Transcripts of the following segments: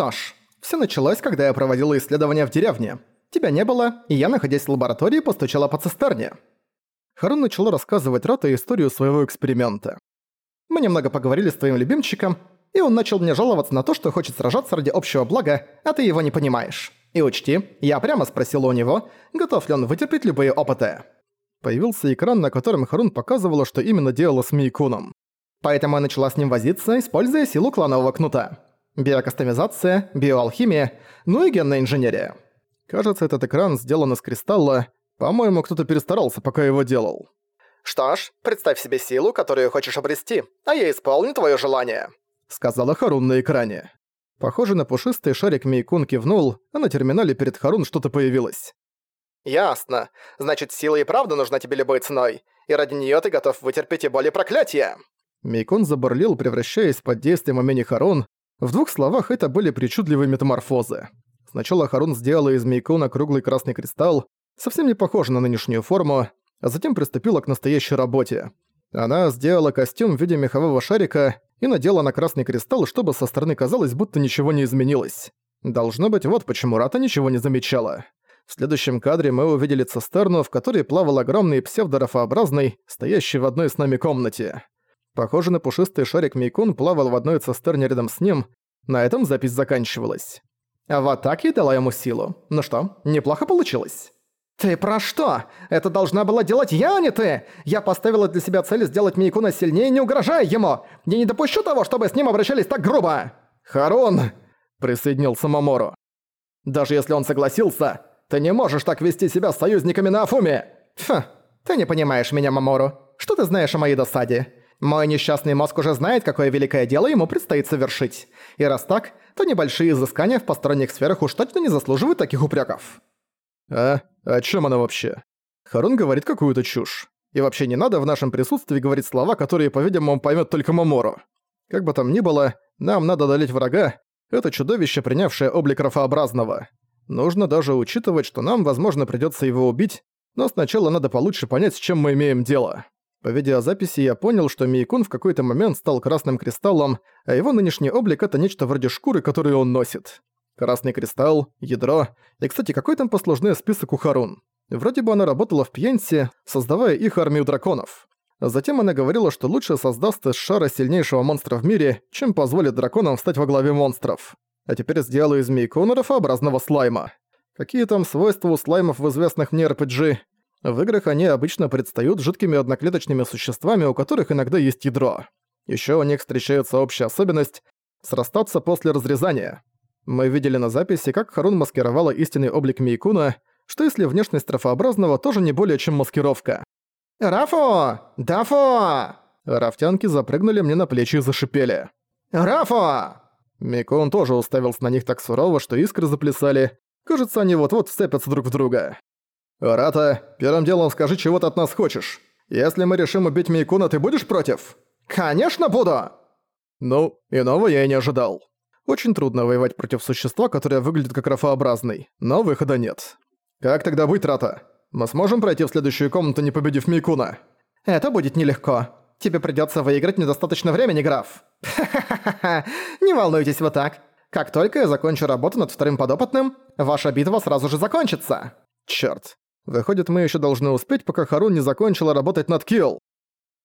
Что ж, все началось, когда я проводила исследования в деревне. Тебя не было, и я, находясь в лаборатории, постучала по цистерне. Харун начала рассказывать Рата историю своего эксперимента. Мы немного поговорили с твоим любимчиком, и он начал мне жаловаться на то, что хочет сражаться ради общего блага, а ты его не понимаешь. И учти, я прямо спросила у него, готов ли он вытерпеть любые опыты. Появился экран, на котором Харун показывала, что именно делала с Мейкуном. Поэтому я начала с ним возиться, используя силу кланового кнута. Биокастомизация, биоалхимия, ну и генная инженерия. Кажется, этот экран сделан из кристалла. По-моему, кто-то перестарался, пока его делал. «Что ж, представь себе силу, которую хочешь обрести, а я исполню твое желание», — сказала Харун на экране. Похоже на пушистый шарик Мейкун кивнул, а на терминале перед Харун что-то появилось. «Ясно. Значит, сила и правда нужна тебе любой ценой, и ради неё ты готов вытерпеть и боли проклятия!» Мейкун забурлил, превращаясь под действием имени Харун. В двух словах это были причудливые метаморфозы. Сначала Харун сделала из Мейкуна круглый красный кристалл, совсем не похожий на нынешнюю форму, а затем приступила к настоящей работе. Она сделала костюм в виде мехового шарика и надела на красный кристалл, чтобы со стороны казалось, будто ничего не изменилось. Должно быть, вот почему Рата ничего не замечала. В следующем кадре мы увидели цистерну, в которой плавал огромный псевдорафообразный, стоящий в одной с нами комнате. Похоже на пушистый шарик Мейкун плавал в одной цистерне рядом с ним. На этом запись заканчивалась. А вот так я дала ему силу. Ну что, неплохо получилось? «Ты про что? Это должна была делать я, а не ты! Я поставила для себя цель сделать Мейкуна сильнее, не угрожая ему! Я не допущу того, чтобы с ним обращались так грубо!» «Харун!» — присоединился Мамору. «Даже если он согласился, ты не можешь так вести себя с союзниками на Афуме!» «Фу, ты не понимаешь меня, Мамору. Что ты знаешь о моей досаде? Мой несчастный мозг уже знает, какое великое дело ему предстоит совершить. И раз так, то небольшие изыскания в посторонних сферах уж точно не заслуживают таких упреков. «А? О чем она вообще?» Харун говорит какую-то чушь. И вообще не надо в нашем присутствии говорить слова, которые, по-видимому, поймет только Мамору. Как бы там ни было, нам надо одолеть врага, это чудовище, принявшее облик рафообразного. Нужно даже учитывать, что нам, возможно, придётся его убить, но сначала надо получше понять, с чем мы имеем дело. По видеозаписи я понял, что Мейкун в какой-то момент стал красным кристаллом, а его нынешний облик — это нечто вроде шкуры, которую он носит. Красный кристалл, ядро и, кстати, какой там послужной список у Харун. Вроде бы она работала в Пьенсе, создавая их армию драконов. Затем она говорила, что лучше создаст из шара сильнейшего монстра в мире, чем позволит драконам встать во главе монстров а теперь сделала из Мейкона рафообразного слайма. Какие там свойства у слаймов в известных мне RPG? В играх они обычно предстают жидкими одноклеточными существами, у которых иногда есть ядро. Еще у них встречается общая особенность – срастаться после разрезания. Мы видели на записи, как Харун маскировала истинный облик Мейкуна, что если внешность рафообразного тоже не более чем маскировка. «Рафо! Дафо!» Рафтянки запрыгнули мне на плечи и зашипели. «Рафо!» Микон тоже уставился на них так сурово, что искры заплясали. Кажется, они вот-вот вцепятся друг в друга. «Рата, первым делом скажи, чего ты от нас хочешь. Если мы решим убить Микуна, ты будешь против?» «Конечно буду!» Ну, иного я и не ожидал. Очень трудно воевать против существа, которое выглядит как рафообразный, но выхода нет. Как тогда быть, Рата? Мы сможем пройти в следующую комнату, не победив Микуна? Это будет нелегко. Тебе придётся выиграть недостаточно времени, граф. Ха-ха-ха, не волнуйтесь вы так. Как только я закончу работу над вторым подопытным, ваша битва сразу же закончится. Чёрт. Выходит, мы ещё должны успеть, пока Харун не закончила работать над Килл.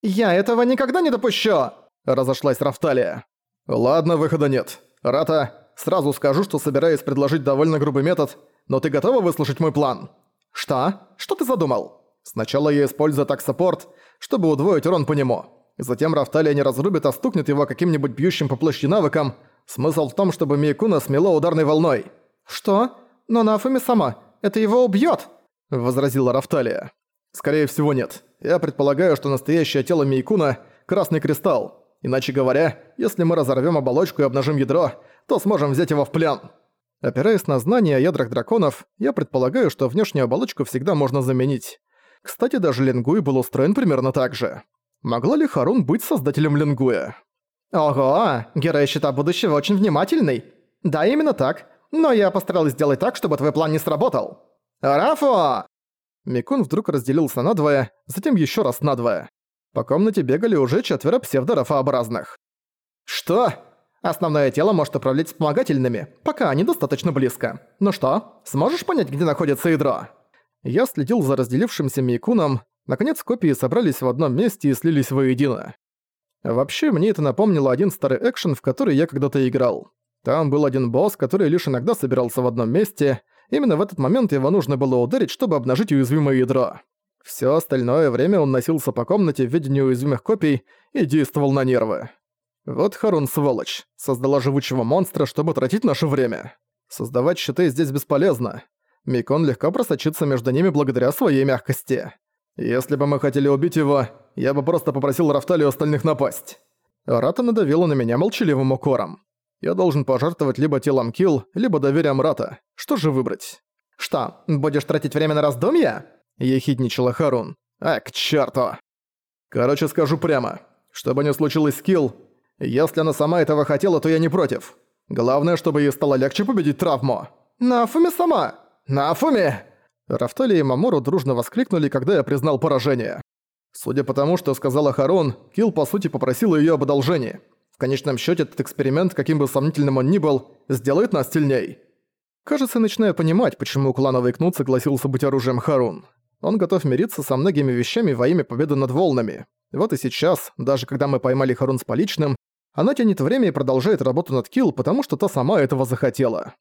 Я этого никогда не допущу! Разошлась Рафталия. Ладно, выхода нет. Рата, сразу скажу, что собираюсь предложить довольно грубый метод, но ты готова выслушать мой план? Что? Что ты задумал? Сначала я использую так саппорт, чтобы удвоить урон по нему. Затем Рафталия не разрубит, а стукнет его каким-нибудь бьющим по площади навыком. Смысл в том, чтобы Мейкуна смело ударной волной. «Что? Но Нафуми сама. Это его убьёт!» – возразила Рафталия. «Скорее всего нет. Я предполагаю, что настоящее тело Мейкуна – красный кристалл. Иначе говоря, если мы разорвём оболочку и обнажим ядро, то сможем взять его в плен». Опираясь на знания о ядрах драконов, я предполагаю, что внешнюю оболочку всегда можно заменить. Кстати, даже Ленгуй был устроен примерно так же. Могла ли Харун быть создателем Ленгуя? Ого, герой Щита Будущего очень внимательный. Да, именно так. Но я постаралась сделать так, чтобы твой план не сработал. Рафо! Микун вдруг разделился надвое, затем еще раз надвое. По комнате бегали уже четверо псевдорафообразных. «Что? Основное тело может управлять вспомогательными, пока они достаточно близко. Ну что, сможешь понять, где находится ядро?» Я следил за разделившимся Мейкуном. Наконец копии собрались в одном месте и слились воедино. Вообще, мне это напомнило один старый экшен, в который я когда-то играл. Там был один босс, который лишь иногда собирался в одном месте. Именно в этот момент его нужно было ударить, чтобы обнажить уязвимое ядро. Всё остальное время он носился по комнате в виде неуязвимых копий и действовал на нервы. Вот Харун сволочь. Создала живучего монстра, чтобы тратить наше время. Создавать щиты здесь бесполезно. Микон легко просочится между ними благодаря своей мягкости. Если бы мы хотели убить его, я бы просто попросил Рафталию остальных напасть. Рата надавила на меня молчаливым укором. Я должен пожертвовать либо телом Килл, либо доверием Рата. Что же выбрать? «Что, будешь тратить время на раздумья?» – ехидничала Харун. «А, к черту! Короче, скажу прямо. Что бы ни случилось с Килл, если она сама этого хотела, то я не против. Главное, чтобы ей стало легче победить травму. «Нафуми сама! Нафуми!» Рафтали и Мамору дружно воскликнули, когда я признал поражение. Судя по тому, что сказала Харун, Килл по сути попросила её об одолжении. В конечном счёте этот эксперимент, каким бы сомнительным он ни был, сделает нас сильней. Кажется, начинаю понимать, почему клановый Кнут согласился быть оружием Харун. Он готов мириться со многими вещами во имя победы над волнами. Вот и сейчас, даже когда мы поймали Харун с поличным, она тянет время и продолжает работу над Килл, потому что та сама этого захотела.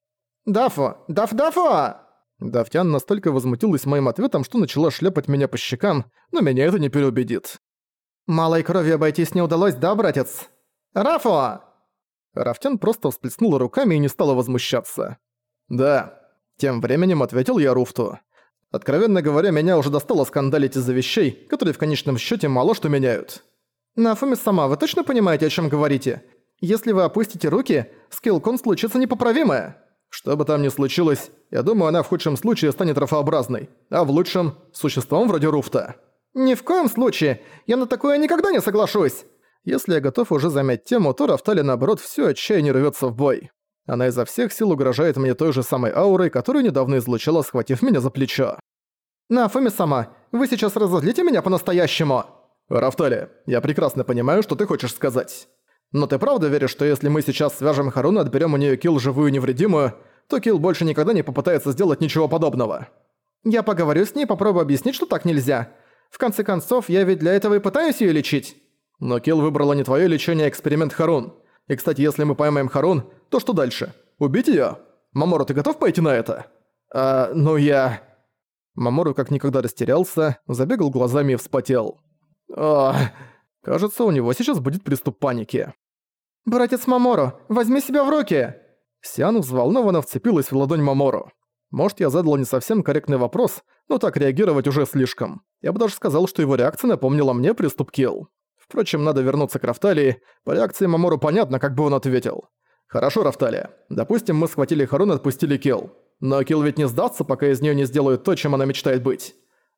«Дафу! Даф-дафу!» Давтян настолько возмутилась моим ответом, что начала шлепать меня по щекам, но меня это не переубедит. «Малой крови обойтись не удалось, да, братец? Рафу!» Рафтян просто всплеснула руками и не стала возмущаться. «Да». Тем временем ответил я Руфту. Откровенно говоря, меня уже достало скандалить из-за вещей, которые в конечном счете мало что меняют. Нафуми сама, вы точно понимаете, о чем говорите? Если вы опустите руки, скиллкон случится непоправимое. Что бы там ни случилось, я думаю, она в худшем случае станет рафообразной, а в лучшем – существом вроде Руфта. Ни в коем случае, я на такое никогда не соглашусь. Если я готов уже замять тему, то Рафтали, наоборот, все отчаяние рвется в бой. Она изо всех сил угрожает мне той же самой аурой, которую недавно излучала, схватив меня за плечо. «Нафуми сама, вы сейчас разозлите меня по-настоящему?» «Рафтали, я прекрасно понимаю, что ты хочешь сказать. Но ты правда веришь, что если мы сейчас свяжем Харуну и отберем у нее килл живую и невредимую, то Килл больше никогда не попытается сделать ничего подобного?» «Я поговорю с ней, попробую объяснить, что так нельзя. В конце концов, я ведь для этого и пытаюсь ее лечить». «Но Килл выбрала не твое лечение, а эксперимент Харун. И, кстати, если мы поймаем Харун, то что дальше? Убить её? Мамору, ты готов пойти на это? А, ну я... Мамору как никогда растерялся, забегал глазами и вспотел. Ох, кажется, у него сейчас будет приступ паники. «Братец Мамору, возьми себя в руки!» Сиан взволнованно вцепилась в ладонь Мамору. Может, я задал не совсем корректный вопрос, но так реагировать уже слишком. Я бы даже сказал, что его реакция напомнила мне приступ Килл. Впрочем, надо вернуться к Рафталии. По реакции Мамору понятно, как бы он ответил. «Хорошо, Рафталия. Допустим, мы схватили Харун и отпустили Килл. Но Килл ведь не сдастся, пока из нее не сделают то, чем она мечтает быть.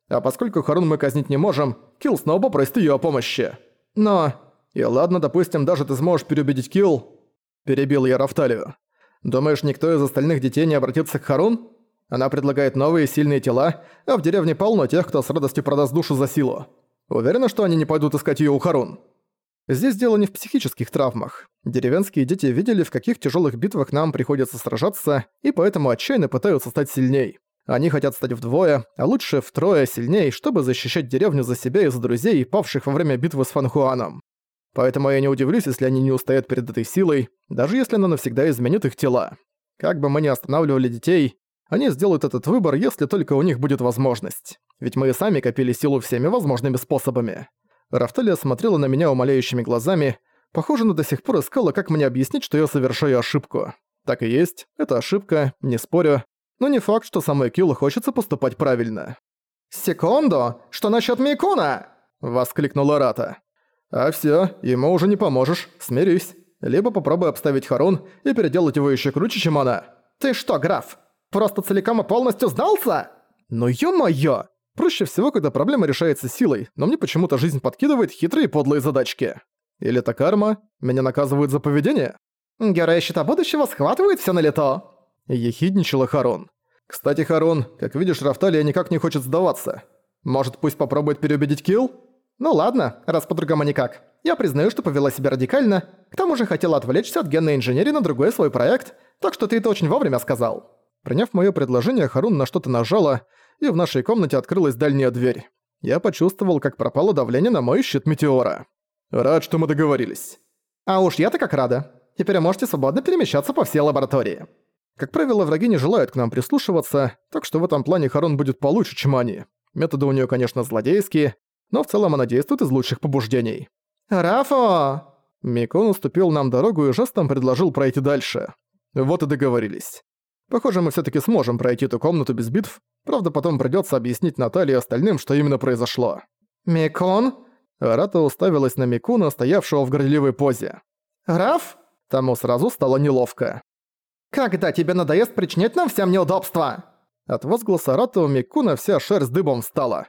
А поскольку Харун мы казнить не можем, Килл снова попросит ее о помощи. Но... И ладно, допустим, даже ты сможешь переубедить Килл...» Перебил я Рафталию. «Думаешь, никто из остальных детей не обратится к Харун? Она предлагает новые сильные тела, а в деревне полно тех, кто с радостью продаст душу за силу. Уверена, что они не пойдут искать её у Харун. Здесь дело не в психических травмах. Деревенские дети видели, в каких тяжёлых битвах нам приходится сражаться, и поэтому отчаянно пытаются стать сильней. Они хотят стать вдвое, а лучше втрое сильней, чтобы защищать деревню за себя и за друзей, павших во время битвы с Фанхуаном. Поэтому я не удивлюсь, если они не устоят перед этой силой, даже если она навсегда изменит их тела. Как бы мы ни останавливали детей, они сделают этот выбор, если только у них будет возможность. Ведь мы и сами копили силу всеми возможными способами. Рафталия смотрела на меня умоляющими глазами. Похоже, она до сих пор искала, как мне объяснить, что я совершаю ошибку. Так и есть, это ошибка, не спорю. Но не факт, что самой Киллу хочется поступать правильно. «Секунду! Что насчет Микуна?» — воскликнула Рата. «А всё, ему уже не поможешь, смирись. Либо попробуй обставить Харун и переделать его ещё круче, чем она». «Ты что, граф, просто целиком и полностью сдался?» «Ну ё-моё! Проще всего, когда проблема решается силой, но мне почему-то жизнь подкидывает хитрые подлые задачки. Или это карма? Меня наказывают за поведение? Герои Щита Будущего схватывают всё на лето. Ехидничала Харон. Кстати, Харон, как видишь, Рафталия никак не хочет сдаваться. Может, пусть попробует переубедить Килл? Ну ладно, раз по-другому никак. Я признаю, что повела себя радикально, к тому же хотела отвлечься от генной инженерии на другой свой проект, так что ты это очень вовремя сказал». Приняв моё предложение, Харун на что-то нажала, и в нашей комнате открылась дальняя дверь. Я почувствовал, как пропало давление на мой щит метеора. «Рад, что мы договорились». «А уж я-то как рада. Теперь можете свободно перемещаться по всей лаборатории». Как правило, враги не желают к нам прислушиваться, так что в этом плане Харун будет получше, чем они. Методы у неё, конечно, злодейские, но в целом она действует из лучших побуждений. «Рафо!» Микон уступил нам дорогу и жестом предложил пройти дальше. Вот и договорились. Похоже, мы всё-таки сможем пройти эту комнату без битв, правда потом придётся объяснить Наталье и остальным, что именно произошло. «Микон?» Рата уставилась на Микуна, стоявшего в горделивой позе. «Раф?» Тому сразу стало неловко. «Когда тебе надоест причинять нам всем неудобства?» От возгласа Рата у Микуна вся шерсть дыбом встала.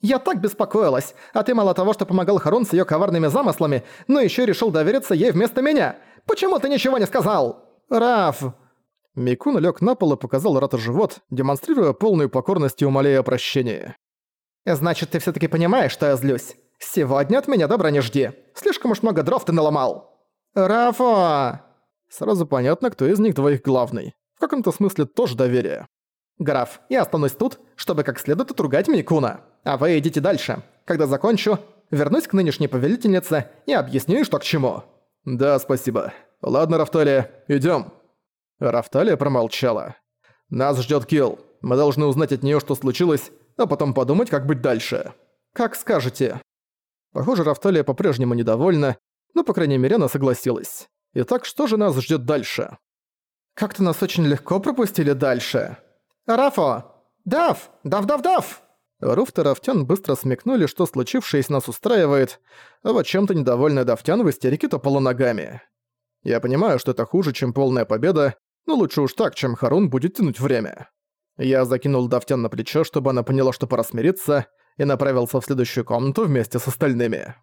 «Я так беспокоилась, а ты мало того, что помогал Харун с её коварными замыслами, но ещё решил довериться ей вместо меня. Почему ты ничего не сказал?» «Раф!» Микун лег на пол и показал Рата живот, демонстрируя полную покорность и умоляя о прощении. «Значит, ты все таки понимаешь, что я злюсь? Сегодня от меня добра не жди. Слишком уж много дров ты наломал». «Рафа!» Сразу понятно, кто из них двоих главный. В каком-то смысле тоже доверие. «Граф, я останусь тут, чтобы как следует отругать Микуна. А вы идите дальше. Когда закончу, вернусь к нынешней повелительнице и объясню, что к чему». «Да, спасибо. Ладно, Рафталия, идём». Рафталия промолчала. «Нас ждёт Килл. Мы должны узнать от неё, что случилось, а потом подумать, как быть дальше». «Как скажете». Похоже, Рафталия по-прежнему недовольна, но, по крайней мере, она согласилась. Итак, что же нас ждёт дальше? «Как-то нас очень легко пропустили дальше». «Рафо! Дав! Дав-дав-дав!» Руфт и Рафтян быстро смекнули, что случившееся нас устраивает, а вот чем-то недовольный Дафтян в истерике топала ногами. Я понимаю, что это хуже, чем полная победа, но лучше уж так, чем Харун будет тянуть время. Я закинул Дафтян на плечо, чтобы она поняла, что пора смириться, и направился в следующую комнату вместе с остальными.